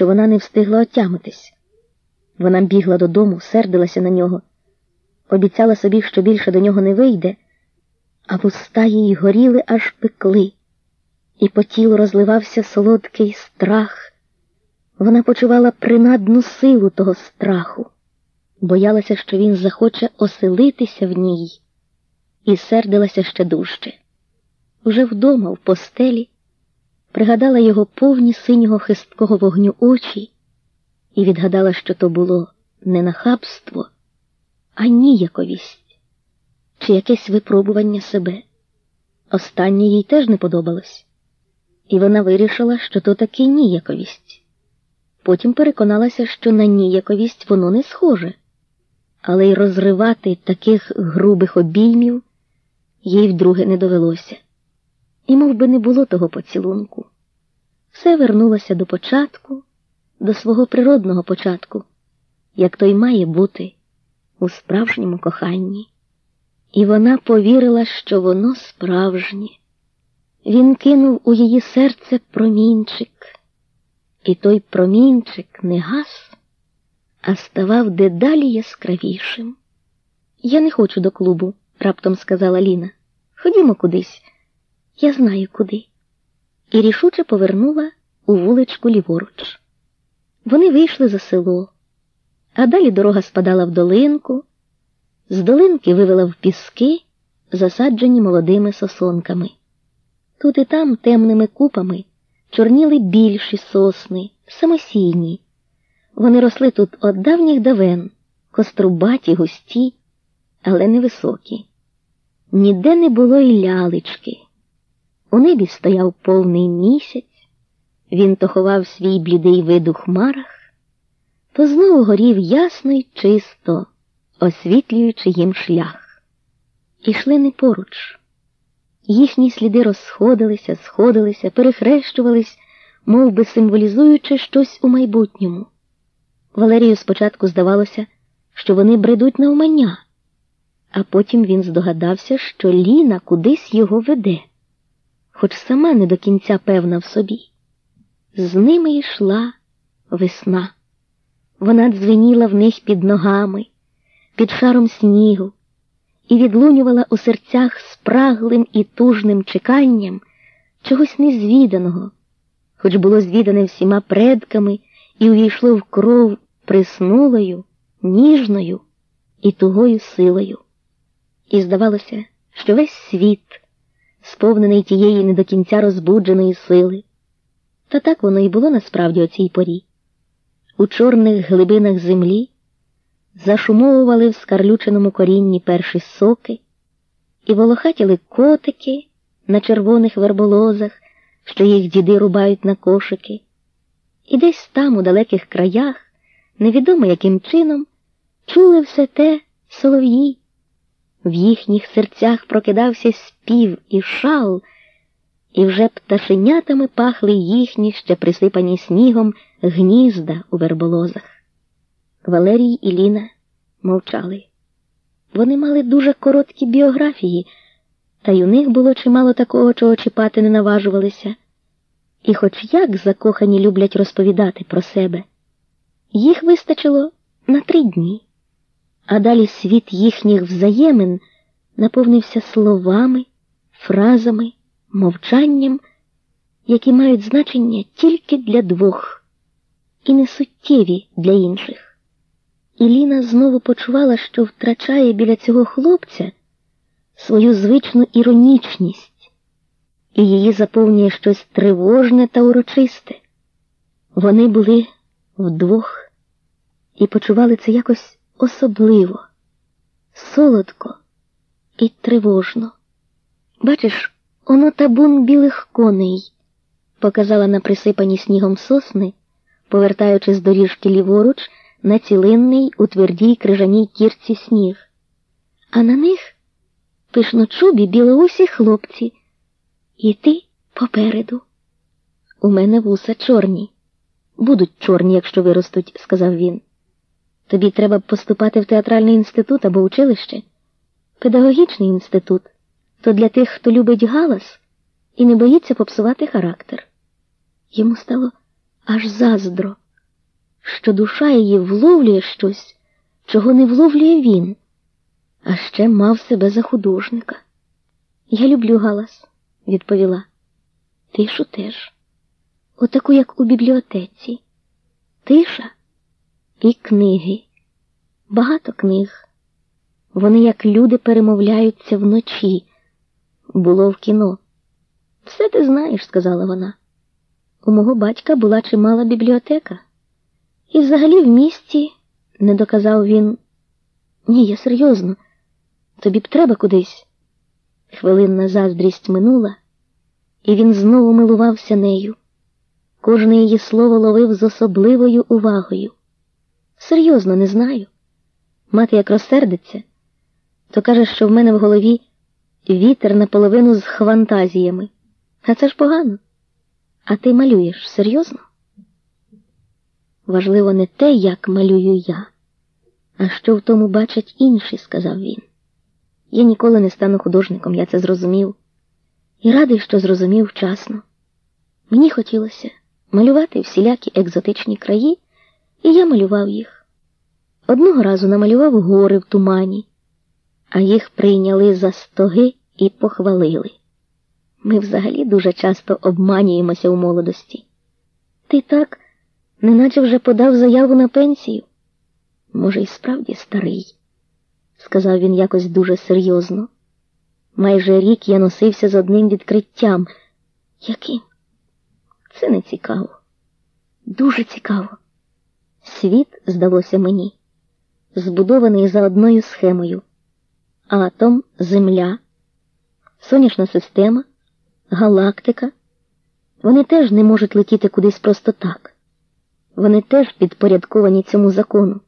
що вона не встигла отямитись. Вона бігла додому, сердилася на нього, обіцяла собі, що більше до нього не вийде, а вуста її горіли, аж пекли, і по тілу розливався солодкий страх. Вона почувала принадну силу того страху, боялася, що він захоче оселитися в ній, і сердилася ще дужче. Уже вдома, в постелі, пригадала його повні синього хисткого вогню очі і відгадала, що то було не нахабство, а ніяковість чи якесь випробування себе. Останнє їй теж не подобалось, і вона вирішила, що то таки ніяковість. Потім переконалася, що на ніяковість воно не схоже, але й розривати таких грубих обіймів їй вдруге не довелося. І мов би, не було того поцілунку. Все вернулося до початку, до свого природного початку, як той має бути у справжньому коханні. І вона повірила, що воно справжнє. Він кинув у її серце промінчик, і той промінчик не гас, а ставав дедалі яскравішим. Я не хочу до клубу, раптом сказала Ліна. Ходімо кудись. Я знаю куди. І рішуче повернула у вуличку ліворуч. Вони вийшли за село, а далі дорога спадала в долинку, з долинки вивела в піски, засаджені молодими сосонками. Тут і там темними купами чорніли більші сосни, самосійні. Вони росли тут от давніх давен, кострубаті, густі, але невисокі. Ніде не було й лялечки. У небі стояв повний місяць, він то ховав свій блідий вид у хмарах, то знову горів ясно й чисто, освітлюючи їм шлях. Ішли не поруч. Їхні сліди розходилися, сходилися, перехрещувались, мов би символізуючи щось у майбутньому. Валерію спочатку здавалося, що вони бредуть на умання, а потім він здогадався, що Ліна кудись його веде, хоч сама не до кінця певна в собі. З ними йшла весна. Вона дзвеніла в них під ногами, під шаром снігу, і відлунювала у серцях спраглим і тужним чеканням чогось незвіданого, хоч було звідане всіма предками і увійшло в кров приснулою, ніжною і тугою силою. І здавалося, що весь світ, сповнений тієї не до кінця розбудженої сили. Та так воно і було насправді о цій порі. У чорних глибинах землі зашумовували в скарлюченому корінні перші соки, і волохатіли котики на червоних верболозах, що їх діди рубають на кошики, і десь там, у далеких краях, невідомо яким чином, чули все те солов'ї. В їхніх серцях прокидався спів і шал, і вже пташенятами пахли їхні ще присипані снігом гнізда у верболозах. Валерій і Ліна мовчали. Вони мали дуже короткі біографії, та й у них було чимало такого, чого чіпати не наважувалися. І хоч як закохані люблять розповідати про себе, їх вистачило на три дні, а далі світ їхніх взаємин наповнився словами, фразами, мовчанням, які мають значення тільки для двох і не суттєві для інших. І Ліна знову почувала, що втрачає біля цього хлопця свою звичну іронічність, і її заповнює щось тривожне та урочисте. Вони були вдвох і почували це якось особливо, солодко і тривожно. Бачиш, оно табун білих коней, показала на присипані снігом сосни, повертаючись з доріжки ліворуч на цілинний у твердій крижаній кірці сніг, а на них пишночубі білоусі хлопці, і ти попереду. У мене вуса чорні. Будуть чорні, якщо виростуть, сказав він. Тобі треба поступати в театральний інститут або училище. Педагогічний інститут то для тих, хто любить галас і не боїться попсувати характер. Йому стало аж заздро що душа її вловлює щось, чого не вловлює він, а ще мав себе за художника. Я люблю галас, відповіла. Тишу теж, отаку, як у бібліотеці. Тиша і книги, багато книг. Вони, як люди, перемовляються вночі. Було в кіно. Все ти знаєш, сказала вона. У мого батька була чимала бібліотека. І взагалі в місті, не доказав він. Ні, я серйозно, тобі б треба кудись. Хвилинна заздрість минула, і він знову милувався нею. Кожне її слово ловив з особливою увагою. Серйозно не знаю. Мати як розсердиться, то каже, що в мене в голові вітер наполовину з хвантазіями. А це ж погано. А ти малюєш серйозно? Важливо не те, як малюю я, а що в тому бачать інші, сказав він. Я ніколи не стану художником, я це зрозумів. І радий, що зрозумів вчасно. Мені хотілося малювати всілякі екзотичні краї, і я малював їх. Одного разу намалював гори в тумані, а їх прийняли за стоги і похвалили. Ми взагалі дуже часто обманюємося у молодості. Ти так, неначе вже подав заяву на пенсію. Може, й справді старий, сказав він якось дуже серйозно. Майже рік я носився з одним відкриттям. Яким? Це не цікаво. Дуже цікаво. Світ, здалося мені, збудований за одною схемою. Атом, Земля, сонячна система, галактика. Вони теж не можуть летіти кудись просто так. Вони теж підпорядковані цьому закону.